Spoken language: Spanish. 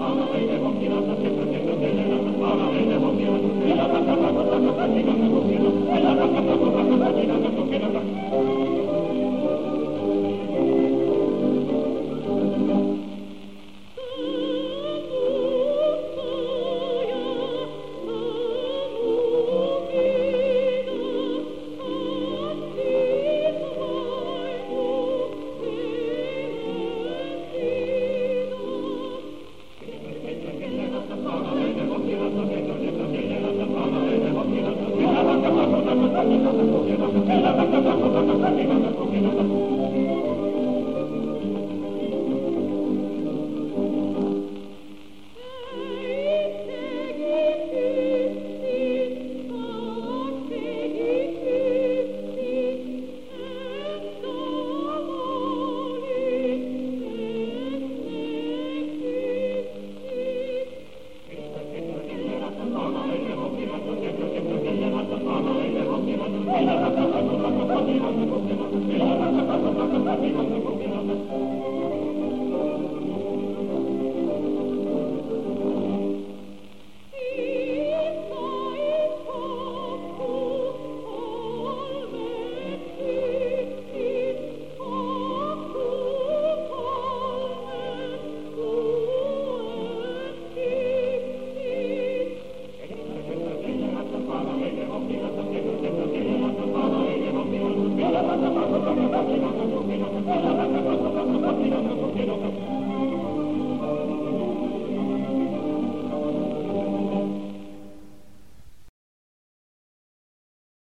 vámonos! Thank